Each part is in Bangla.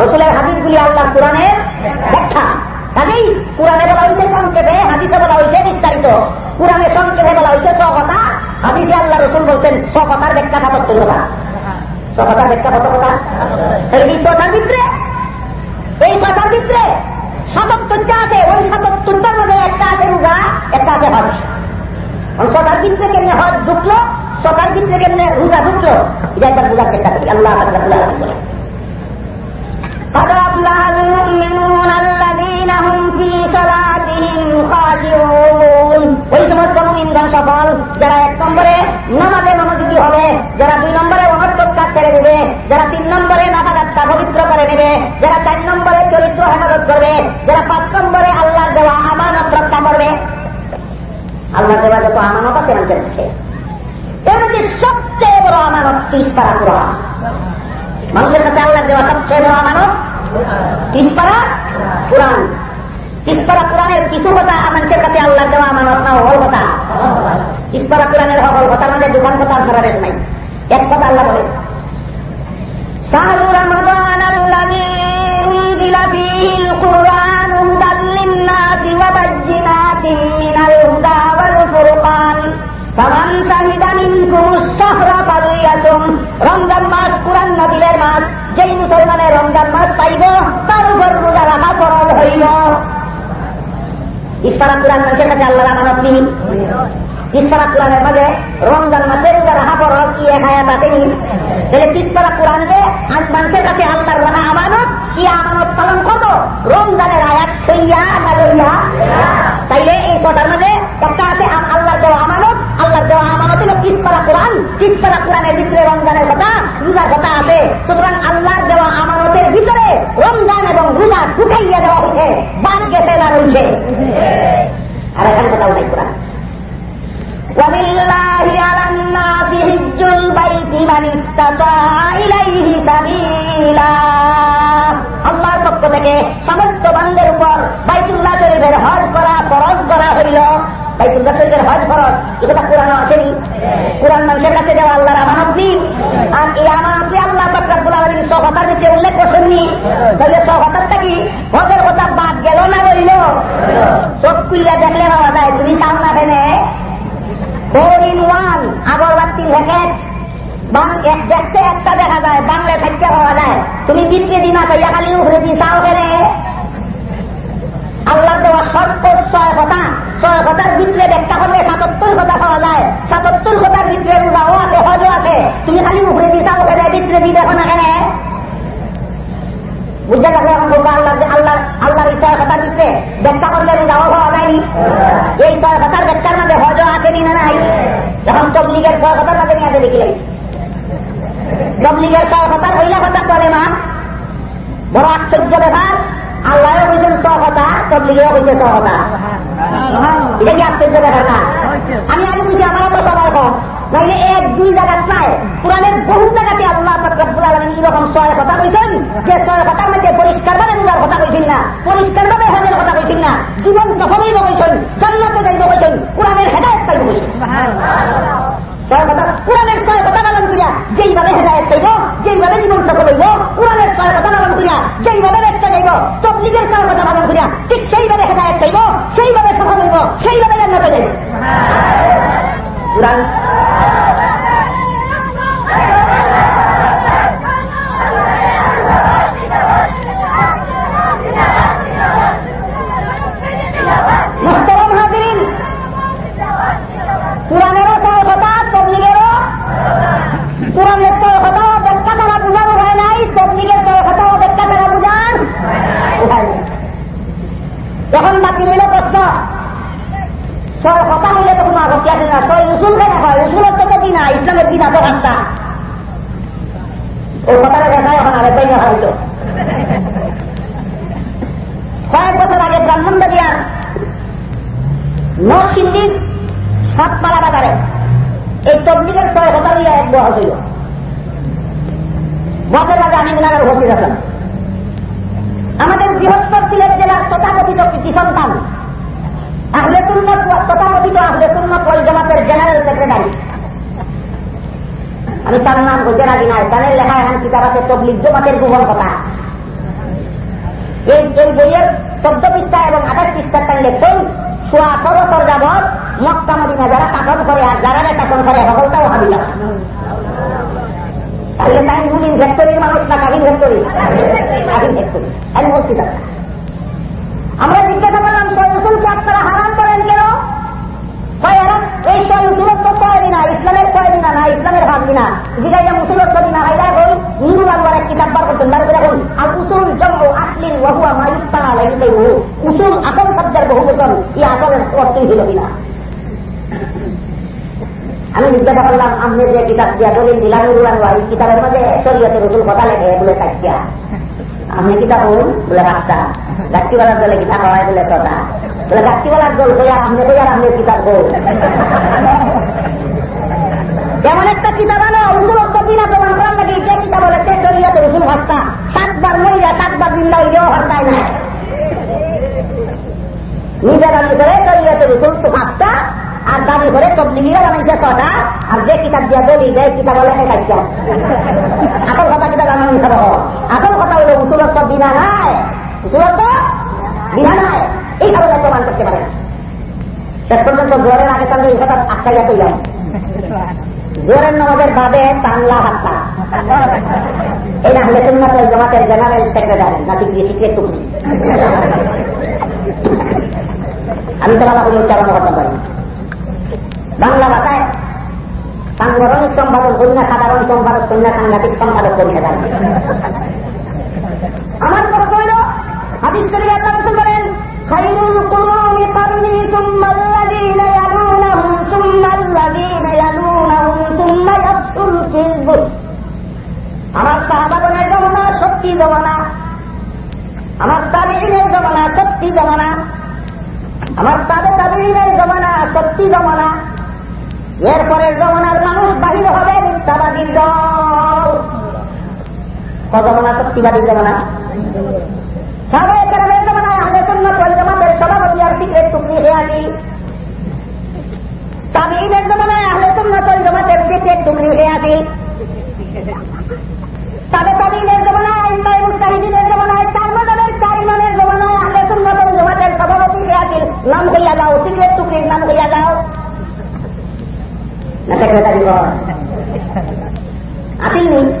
রসুলের হাদিসগুলি আল্লাহ কোরআনের ব্যাখ্যা। কাজেই কোরআনে বলা হয়েছে সংক্ষেপে, হাদিসে বলা হয়েছে বিস্তারিত। কোরআনে সংক্ষেপে বলা হয়েছে কথা। হাদিসে আল্লাহ রসুল বলছেন কথার ব্যাখ্যা সাতাত্তর কথা কথার ব্যাখ্যা কথা? এই ভিতরে, এই কথার ভিতরে সাতাত্তরটা আছে। ওই সাতাত্তরটার মধ্যে একটা আছে রোজা, একটা আছে হজ। কথার ভিতরে কেমনে হজ ঢুকলো? কথার ভিতরে কেমনে রোজা ঢুকলো? এটা একবার বোঝার চেষ্টা করি। আল্লাহ বলে قد أفلح المؤمنون الذين هم في صلاتهم خاشعون ওই সমস্ত মুমিনগণ সফল যারা এক নম্বরে নামাজে মনোযোগী হবে যারা দুই নম্বরে অনর্থকার ছেড়ে দেবে যারা তিন নম্বরে নাফাকাত্তা পবিত্র করে নেবে যারা চার নম্বরে চরিত্র হেফাজত করবে যারা পাঁচ নম্বরে আল্লাহর দেওয়া আমানত রক্ষা করবে আল্লাহর দেওয়া যত আমানত আছে মানুষের মুখে এর মধ্যে সবচেয়ে বড় আমানত তিরিশ পারা কোরআন মানুষের কাছে আল্লাহ দেওয়া সবচেয়ে বড় আমানত তিন পারা কোরআন। তিসপাড়া কোরআনের কিছু কথা মানুষের কাছে আল্লাহ দেওয়া আমার না হল কথা। তিসপাড়া কোরআনের হল কথা আমাদের দোকান কথা আপনারা রেট নাই। এক কথা আল্লাহ বলে রমজান মাস কোরআন নদীলের মাস, যেই মুসলমানের রমজান মাস পাইব তার উপর রোজা রাখা ফরজ হইল। ইস্তারা কোরআন মানুষের কাছে আল্লাহ আমানত নি ইস্তারা কোরআনের মাঝে রমজান মাসের রোজা রাখা ফরজ, কি এক আয়াত আছে তাহলে ইস্তারা কোরআন যে মানুষের কাছে আল্লাহর রাখা আমানত, কি আমানত পালন করব? রমজানের আয়াত হইয়া না লইয়া তাইলে এই কটার মাঝে একটা আছে, আল্লাহর দেওয়া আমানত, আল্লাহর দেওয়া আমানত হল কিসপাড়া কোরআন কিসপাড়া কোরআনের ভিতরে রমজানের কথা রোজার কথা আছে সুতরাং আল্লাহর দেওয়া আমানতের ভিতরে রমজান এবং রোজা ঢুকাইয়া দেওয়া হয়েছে বাদ গেছে না রয়েছে আর এখানে কথা উঠাই কোরআন وبالله على الناس حج البيت من استطاع إليه سبيلا আল্লাহর পক্ষ থেকে সমস্ত বান্ধের উপর বাইতুল্লাহ শরীফের হজ করা ফরজ করা হইল বাইতুল্লাহ শরীফের হজ ফরজ এ কোরআন আসেনি। কোরআন মানুষের কাছে দেওয়া আল্লাহর আমানত নি আর এই আমানতকে আল্লাহ তকরাবুল আলমীর সহতার নিচে উল্লেখ করছেননি। তাহলে সহতারটা কি? হজের কথা বাদ গেল না বলিল চোখ খুললে দেখলে পাওয়া যায়, তুমি চাও না ফেলে ফোর ইন ওয়ান আগরবাতি প্যাকেট দেখতে একটা দেখা যায় বাংলা খাইতে পাওয়া যায়। তুমি বিক্রি দিনা খাইয়া খালি উঠে দি চাও কেনে আল্লাহ দেওয়া সর্ব ছয় কথা। কথার ভিতরে ব্যাখ্যা করলে সাতাত্তর কথা পাওয়া যায়। সাতাত্তর কথার ভিতরে রোজাও আছে, হজও আছে। তুমি খালি উপরে দি চাও কেনে বিক্রি দি দেখো না কেনে? বুঝতে পারলে এখন বলব আল্লাহ আল্লাহ আল্লাহর ভিতরে ব্যাখ্যা করলে রোজাও পাওয়া যায়নি। এই কথার ব্যাখ্যার মাঝে হজও নাই? যখন তবলিগের কথার মাঝে নিয়ে আসে তবলিগের হইলা কথা বলে, মা, বড় আশ্চর্য ব্যাপার আল্লাহ হইতেন ছ কথা তবলিগেও হইতে ছ কথা এটা কি আশ্চর্য ব্যাপার না আমি আগে বুঝি আমার তো সবার কম নাইলে এক, দুই জায়গার প্রায় পুরানের বহু জায়গাতে আল্লাহ তকরবুল আলমিন এরকম ছয় কথা কইছেন। যে ছয় কথার মধ্যে পরিষ্কার ভাবে রোজার কথা কইছেন না, পরিষ্কার ভাবে হজের কথা কইছেন না, জীবন সফলই কইছেন জান্নাতে যাইব কইছেন কোরআনের হেদায়ত ছয় কথা কোরআনের ছয় কথা পালন করিয়া যেইভাবে হেদায়ত চাইব যেইভাবে জীবন সফল হইব কোরআনের ছয় কথা পালন করিয়া যেইভাবে ব্যস্ত যাইব, তবলিগের ছয় কথা পালন করিয়া ঠিক সেইভাবে হেদায়ত চাইব সেইভাবে সফল হইব সেইভাবে জান্নাতে যাইব কোরআন মুহতারাম হাজিরিন কোরআনেরও ছয় কথা তবলিগেরও কোরআনের ছয় কথা ব্যাখ্যা তারা বোঝানো হয় নাই তবলিগের ছয় কথা ব্যাখ্যা তারা বোঝান যখন বাকি রইল প্রশ্ন ছয় কথা হইলে তো কোনো আপত্তি আছে না ছয় উসুল কেন হয় উসুলের তো দিন না ইসলামের দিন আছে রাস্তা ওই কথাটা দেখা এখন আরেকটাই দেখা হইতো কয়েক বছর আগে ব্রাহ্মণবাড়িয়ার নরসিংদীর সাতপাড়া বাজারে এই তবলিগের ছয় কথা নিয়ে এক বহল হইল। বছর আগে আমি মিনারের উপস্থিত আছেন আমাদের বৃহত্তর সিলেট জেলার তথাকথিত কৃতি সন্তান আহলে তথাকথিত আহলে সুন্নত ওয়াল জামাতের জেনারেল সেক্রেটারি আমি তার নাম বলতে রাখি নাই। তাদের লেখা এখন কিতাব আছে, তবলিগ জমাতের গোপন কথা। এই এই বইয়ের চোদ্দ পৃষ্ঠা এবং আঠাশ পৃষ্ঠার তাই লেখেন, সোয়া সরসর যাবৎ মক্কা মদিনা যারা শাসন করে আর যারা শাসন করে, সকলটাও হাবিলা তাহলে তাই মুমিন ভেক্টরির মানুষ না কাবিন ভেক্টরি কাবিন ভেক্টরি আমি বলছি আমরা জিজ্ঞাসা ওহুয়া মায়ুত্তানা লাগিতে উসুল আসল শব্দের বহু বেতন এই আসলের অর্থই ছিল কিনা আমি জিজ্ঞাসা করলাম আপনি যে কিতাব দিয়া দলিল দিলাম এই কিতাবের মধ্যে শরীয়তে রসুল কথা লেখে বলে চারটিয়া আপনি কিতাব বলে পাঁচটা গাছটিওয়ালার দলে কিতাব হয় বলে ছটা বলে গাছটিওয়ালার দল কই আর আপনি কই আর আপনি কিতাব বল এমন একটা কিতাব আনো রসুল বিনা প্রমাণ রসুল ভাষা, সাতবার মহিলা, সাতবার জিন্দা হইলেও হরতায় না। নিজের আমি করে শরীয়তে রসুল পাঁচটা আর দাবি করে তবলিগিরা বানাইছে ছটা, আর যে কিতাব দিয়া দলি দেয় কিতাব বলে কাটছে আসল কথা কিতাব জানানো হিসাবে আসল কথা হলো উসুলত বিনা নাই। উসুলত বিনা নাই। এই কারণে প্রমাণ করতে পারে শেষ পর্যন্ত জোরের আগে তাহলে এই কথা আটকাইয়া তৈলাম জোরের নামাজের ভাবে তানলা হাত্তা এই না হলে সুন্নাতের জমাতের জেনারেল সেক্রেটারি নাতি গিয়ে সিক্রেট টুকরি। আমি তো বাবা বলে উচ্চারণ করতে পারি বাংলা ভাষায় সাংগঠনিক সম্পাদক, কন্যা সাধারণ সম্পাদক, কন্যা সাংঘাতিক সম্পাদক পরীক্ষা দেন। আমার প্রশ্ন হইল, হাদিস শরীফ আল্লাহ রসুল বলেন, খাইরুল কুরুনি কারনি সুম্মাল্লাযীনা ইয়ালুনাহুম সুম্মাল্লাযীনা সত্যি জমানা। আমার তাবিঈনের জমানা সত্যি জমানা। আমার তাবে তাবিনের জমানা সত্যি জমানা। এরপরের জমানার মানুষ বাহির হবে মিথ্যাবাদীর দল। কজমানা সত্যিবাদীর জমানা। সবাই কেরামের জমানায় আহলে সুন্নত ওয়াল জামাতের সভাপতি আর সিক্রেট টুকরি হেয়াটি তাবিনের জমানায় আহলে সুন্নত ওয়াল জামাতের সিক্রেট টুকরি হেয়াটি তবে তাবিনের জমানায় ইমাই মুস্তাহিদিনের জমানায় চার মাদানের চার ইমানের জমানায় আহলে সুন্নত ওয়াল জামাতের সভাপতি হেয়াটির নাম হইয়া যাও টুকরির হইয়া যাও না সেক্রেটারি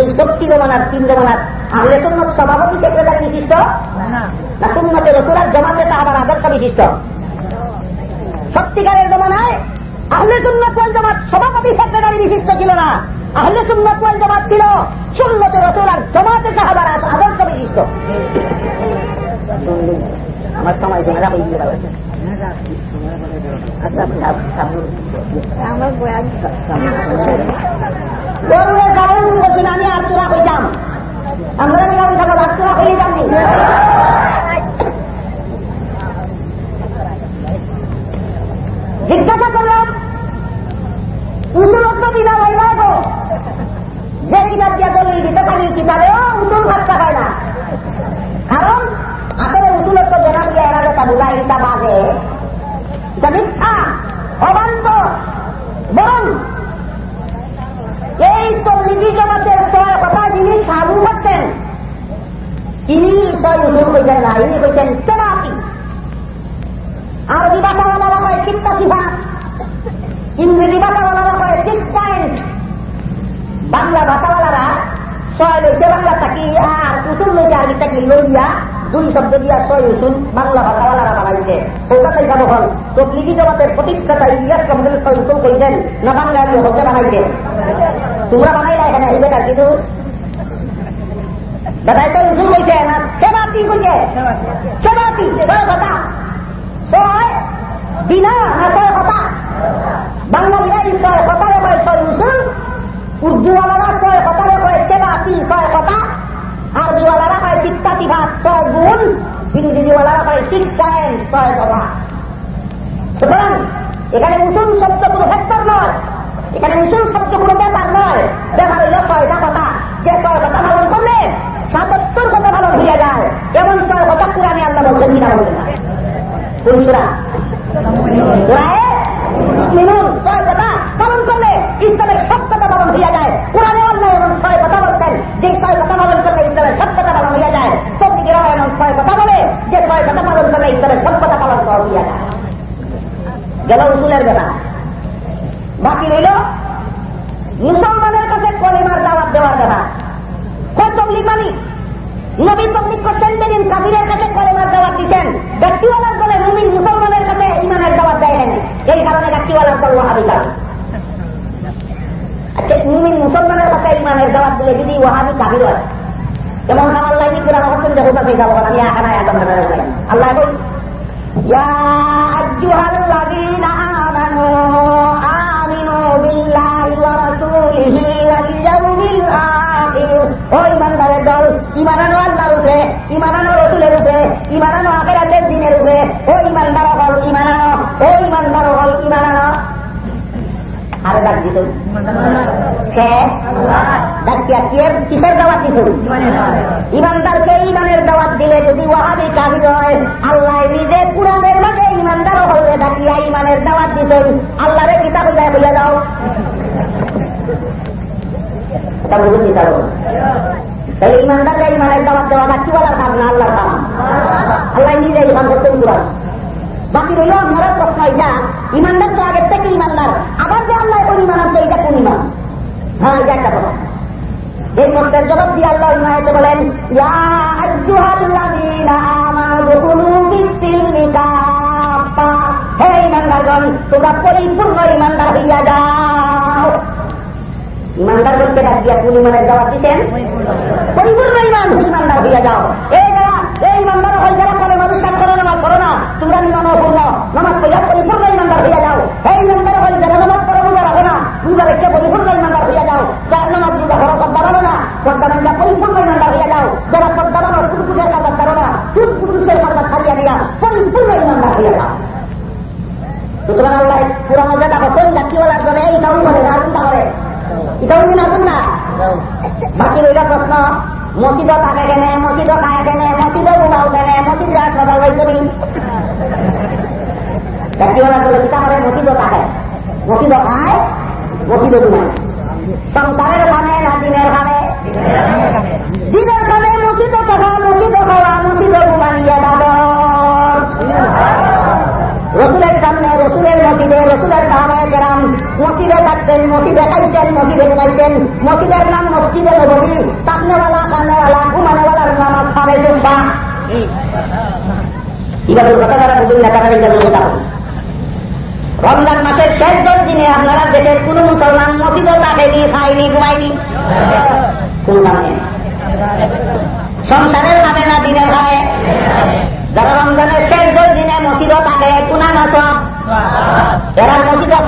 এই শক্তি জমানার তিন জমানার আহলে সুন্নত সভাপতি সেক্রেটারি বিশিষ্ট না সুন্নতে রসুলার জমাতে আবার আদর্শ বিশিষ্ট সত্যিকারের জমানায় আহলে সুন্নত জামাত সভাপতি সেক্রেটারি বিশিষ্ট ছিল না আহলে সুন্নত জামাত ছিল সুন্নতে রসুলার জমাতে সাহাবার আদর্শ বিশিষ্ট আমার সময় জেনারা গরুরের কারণ বলছেন আমি আর তোরা হইতাম আমরা নিলাম সকাল আর তোরা হয়ে যান জিজ্ঞাসা করলাম উসুলত্ব বিনা হইলা গো যে কিতাব দিয়া দলিল দিতে পারি কিতাবেও উসুল ভাষা হয় না কারণ আসলে উসুলত্ব জানা দিয়ে এরা যেটা বুঝাই হিসাব আছে এটা মিথ্যা অবান্ত বরং এই তবলিগি জমাতের ছয় কথা যিনি সাবু করছেন তিনি উসুল কইছেন না ইনি কইছেন চেনাতি আরবি ভাষাওয়ালারা কয় সিত্তা সিফাত ইংরেজি ভাষাওয়ালারা কয় সিক্স পয়েন্ট বাংলা ভাষাওয়ালারা ছয় লইছে বাংলা থাকি আর উসুল লইছে আরবি থাকি লইয়া দুই শব্দ দিয়া ছয় উসুল বাংলা ভাষাওয়ালারা বানাইছে কলকাতায় যাব হল তবলিগি জগতের প্রতিষ্ঠাতা ইয়াস কমদের ছয় উসুল কইছেন না বাংলায় হতে বানাইছে তোমরা বানাইলা এখানে আসবে তার কিন্তু বেটাই তো উসুল কইছে না সেবাতি কইছে সেবাতি ছয় কথা ছয় বিনা না ছয় কথা বাঙালিরা এই ছয় কথারে কয় ছয় উসুল উর্দুওয়ালারা ছয় কথারে কয় সেবাতি ছয় কথা আরবিওয়ালারা কয় চিত্তাতি ভাত ছয় গুণ ইংরেজিওয়ালারা কয় সিক্স পয়েন্ট ছয় জবা সুতরাং এখানে উসুল শব্দ কোনো ফ্যাক্টর নয় এখানে উসুল শব্দ কোনো ব্যাপার নয় ব্যাপার হইল ছয়টা কথা যে ছয় কথা পালন করলে সাতাত্তর কথা পালন হইয়া যায়। এমন ছয় কথা পুরানি আল্লাহ বলছেন কিনা বলছেন না কথা। পালন করলে ইসলামের সব কথা পালন হইয়া যায়। কোরআনে আল্লাহ এমন ছয় কথা বলছেন, যে ছয় কথা পালন করলে ইসলামের সব কথা পালন হইয়া যায়। সত্যিকেরাও এমন ছয় কথা বলে, যে ছয় কথা পালন করলে ইসলামের সব কথা পালন করে হইয়া যায়। গেল উসুলের বেলা বাকি রইল মুসলমানের কাছে কলেমার দাওয়াত দেওয়ার বেলা কয় তবলিক মানি নবী তবলিক করছেন যেদিন কাবিরের কাছে কলেমার দাওয়াত দিচ্ছেন ব্যক্তিওয়ালার দলে মুমিন মুসলমানের কাছে ইমানের দাওয়াত দেয় নাই এই কারণে ব্যক্তিওয়ালার দল ওয়াহাবি কারণ আচ্ছা মুমিন মুসলমানের কাছে ইমানের দাওয়াত দিলে যদি ওয়াহাবি কাবির হয় যেমন আমার লাইনি কোরআন করছেন যে হুকা সেই যাবো আমি এখানে একদম আল্লাহ বল يا أيها الذين آمنوا آمنوا بالله ورسوله واليوم الآخر ও ইমানদারের দল ইমানানো আল্লাহর উপরে ইমানানো রসুলের উপরে ইমানানো আখেরাতের দিনের উপরে ও ইমানদার হল ইমানানো ও ইমানদার হল ইমানানো আরে ডাক দিত কিসের দাওয়াত দিছ? ইমানদারকে ইমানের দাওয়াত দিলে যদি ওয়াহাবি কাবি হয়, আল্লাহ নিজে পুরাণের মাঝে ইমানদার হলে ডাকিয়া ইমানের দাওয়াত দিছেন আল্লাহরে কিতাব উদয় বলে যাও তাহলে ইমানদারকে ইমানের দাওয়াত দেওয়া ডাকি বলার কাজ না আল্লাহর কাম আল্লাহ নিজে ইমান করতেন পুরাণ বাকি রইল আপনারা প্রশ্ন এটা ইমানদার তো আগের থেকে ইমানদার। আবার যে আল্লাহ কোন ইমান আছে এটা কোন ইমান? হ্যাঁ এটা একটা কথা। এই মন্ত্রের জবাব দিয়ে আল্লাহ ইমায়তে বলেন হে ইমানদারগণ, তোমরা পরিপূর্ণ ইমানদার হইয়া যাও। ইমানদার বলতে ডাক দিয়া কোন ইমানের দাওয়াত দিতেন? পরিপূর্ণ ইমান। ইমানদার হইয়া যাও। এই যারা এই ইমানদার হয় যারা কলে বিশ্বাস করো নামাজ করো না। তোমরা ইমান পূর্ণ নামাজ পড়িয়া পরিপূর্ণ ইমানদার হইয়া যাও। এই ইমানদার হয় যারা নামাজ করো রোজা রাখো না। রোজা রেখে পরিপূর্ণ ইমানদার হইয়া যাও। যারা নামাজ রোজা করো পদ্মা বানো না পদ্মা বান্ধা পরিপূর্ণ ইমানদার হইয়া যাও। যারা পদ্মা বানো সুদ পুষের কারবার করো না সুদ পুরুষের কারবার ছাড়িয়া দিয়া পরিপূর্ণ ইমানদার হইয়া যাও। সুতরাং আল্লাহ পুরা মজা দেখো কোন জাতিওয়ালার জন্য এই কাউন করে না চিন্তা করে এটাও দিন আসুন না বাকি রইল প্রশ্ন মসজিদ থাকে কেনে মসজিদ খায় কেনে মসজিদ ঘুমাও কেনে মসজিদে হাসপাতাল তুমি? জাতিওয়ালার জন্য চিন্তা করে মসজিদ থাকে মসজিদ খায় মসজিদ ঘুমায় সংসারের খানে না দিনের খানে দিনের খানে মসজিদ থাকা মসজিদ খাওয়া মসজিদ ঘুমানিয়ে বাদর রসুলের সামনে রসুলের মসজিদে রসুলের সাহাবায় কেরাম মসজিদে থাকতেন, মসজিদে খাইতেন, মসজিদে ঘুমাইতেন। মসজিদের নাম মসজিদে নবী তাকনেওয়ালা কানেওয়ালা, ঘুমানেওয়ালার নামাজ সারে জুম্বা রমজান মাসের শেষ দিনে আপনারা দেশের কোন মুসলমান মসজিদও থাকেনি, খায়নি, ঘুমায়নি। কোন নামে সংসারের নামে না, দিনের নামে যারা রমজানের শেষ দিনে মসজিদও থাকে, কোনা না সব? এরা মসজিদও